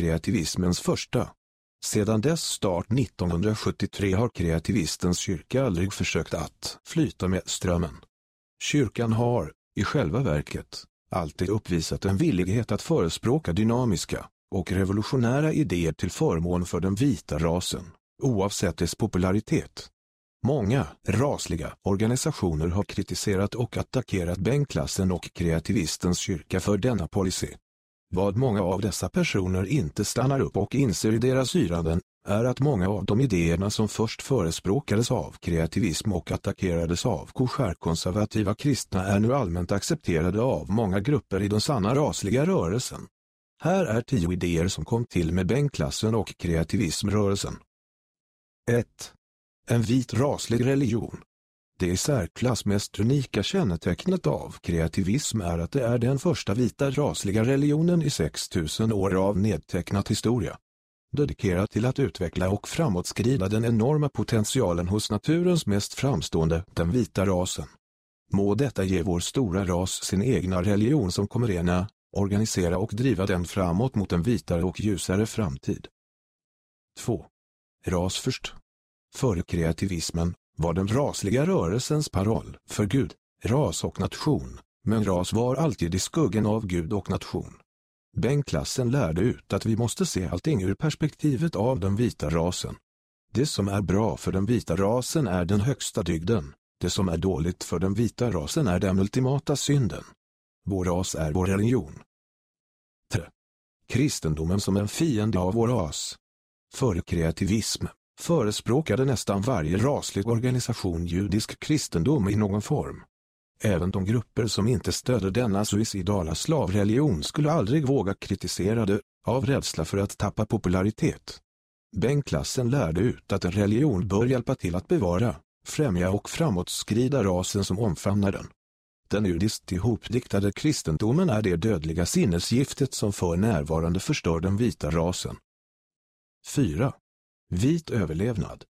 kreativismens första. Sedan dess start 1973 har kreativistens kyrka aldrig försökt att flyta med strömmen. Kyrkan har, i själva verket, alltid uppvisat en villighet att förespråka dynamiska och revolutionära idéer till förmån för den vita rasen, oavsett dess popularitet. Många rasliga organisationer har kritiserat och attackerat bänkklassen och kreativistens kyrka för denna policy. Vad många av dessa personer inte stannar upp och inser i deras yranden är att många av de idéerna som först förespråkades av kreativism och attackerades av konservativa kristna är nu allmänt accepterade av många grupper i den sanna rasliga rörelsen. Här är tio idéer som kom till med bänkklassen och kreativismrörelsen. 1. En vit raslig religion. Det i särklass mest unika kännetecknet av kreativism är att det är den första vita rasliga religionen i 6000 år av nedtecknat historia. Dedikerad till att utveckla och framåtskrida den enorma potentialen hos naturens mest framstående, den vita rasen. Må detta ge vår stora ras sin egna religion som kommer ena, organisera och driva den framåt mot en vitare och ljusare framtid. 2. Ras först. Före kreativismen var den rasliga rörelsens paroll för Gud, ras och nation, men ras var alltid i skuggan av Gud och nation. Bengtklassen lärde ut att vi måste se allting ur perspektivet av den vita rasen. Det som är bra för den vita rasen är den högsta dygden, det som är dåligt för den vita rasen är den ultimata synden. Vår ras är vår religion. 3. Kristendomen som en fiende av vår ras. För kreativism förespråkade nästan varje raslig organisation judisk kristendom i någon form. Även de grupper som inte stödde denna suicidala slavreligion skulle aldrig våga kritisera det, av rädsla för att tappa popularitet. Bänkklassen lärde ut att en religion bör hjälpa till att bevara, främja och framåtskrida rasen som omfamnar den. Den judiskt ihopdiktade kristendomen är det dödliga sinnesgiftet som för närvarande förstör den vita rasen. 4. Vit överlevnad.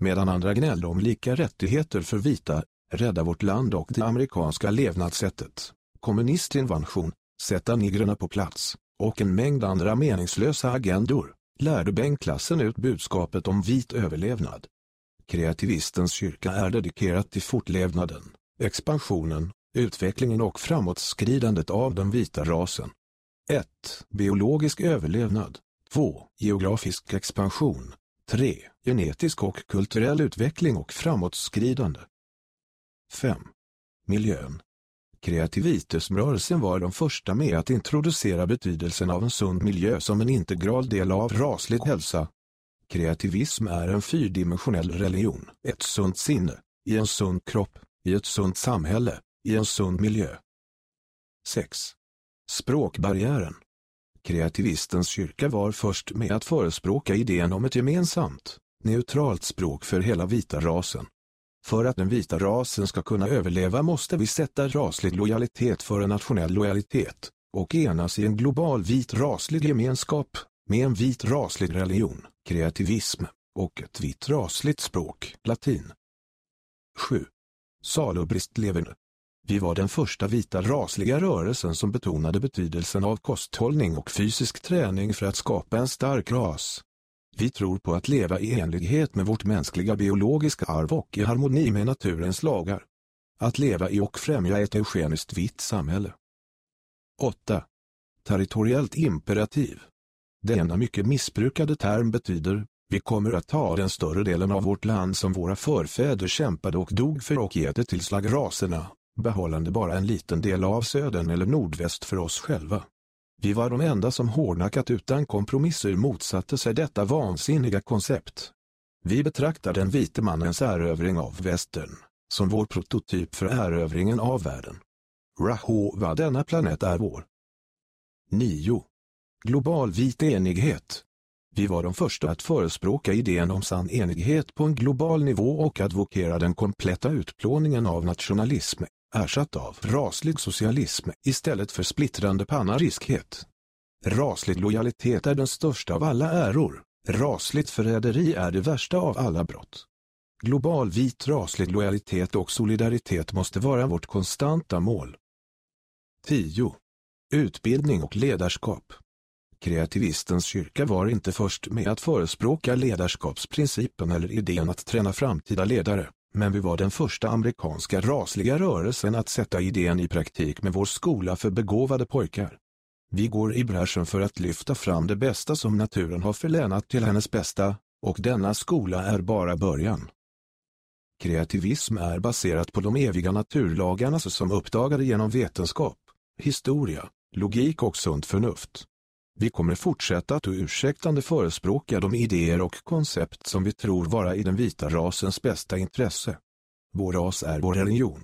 Medan andra gnällde om lika rättigheter för vita, rädda vårt land och det amerikanska levnadssättet, kommunistinvasion, sätta nigrerna på plats, och en mängd andra meningslösa agendor, lärde bänkklassen ut budskapet om vit överlevnad. Kreativistens kyrka är dedikerat till fortlevnaden, expansionen, utvecklingen och framåtskridandet av den vita rasen. 1. Biologisk överlevnad. 2. Geografisk expansion. 3. Genetisk och kulturell utveckling och framåtskridande. 5. Miljön. Kreativitusrörelsen var de första med att introducera betydelsen av en sund miljö som en integral del av raslig hälsa. Kreativism är en fyrdimensionell religion, ett sunt sinne, i en sund kropp, i ett sunt samhälle, i en sund miljö. 6. Språkbarriären. Kreativistens kyrka var först med att förespråka idén om ett gemensamt, neutralt språk för hela vita rasen. För att den vita rasen ska kunna överleva måste vi sätta raslig lojalitet före nationell lojalitet och enas i en global vit raslig gemenskap med en vit raslig religion, kreativism och ett vitt rasligt språk, latin. 7. Salubrist leverne vi var den första vita rasliga rörelsen som betonade betydelsen av kosthållning och fysisk träning för att skapa en stark ras. Vi tror på att leva i enlighet med vårt mänskliga biologiska arv och i harmoni med naturens lagar. Att leva i och främja ett eugeniskt vitt samhälle. 8. Territoriellt imperativ. Denna mycket missbrukade term betyder, vi kommer att ta den större delen av vårt land som våra förfäder kämpade och dog för och ge det till slagraserna, behållande bara en liten del av södern eller nordväst för oss själva. Vi var de enda som hårdnackat utan kompromisser motsatte sig detta vansinniga koncept. Vi betraktar den vite mannens erövring av västern som vår prototyp för erövringen av världen. Rahova denna planet är vår. 9. Global vit enighet. Vi var de första att förespråka idén om sann enighet på en global nivå och advokera den kompletta utplåningen av nationalism, ersatt av raslig socialism istället för splittrande pannariskhet. Raslig lojalitet är den största av alla äror, rasligt förräderi är det värsta av alla brott. Global vit raslig lojalitet och solidaritet måste vara vårt konstanta mål. 10. Utbildning och ledarskap. Kreativistens kyrka var inte först med att förespråka ledarskapsprincipen eller idén att träna framtida ledare, men vi var den första amerikanska rasliga rörelsen att sätta idén i praktik med vår skola för begåvade pojkar. Vi går i bräschen för att lyfta fram det bästa som naturen har förlänat till hennes bästa, och denna skola är bara början. Kreativism är baserat på de eviga naturlagarna som uppdagade genom vetenskap, historia, logik och sunt förnuft. Vi kommer fortsätta att ursäktande förespråka de idéer och koncept som vi tror vara i den vita rasens bästa intresse. Vår ras är vår religion,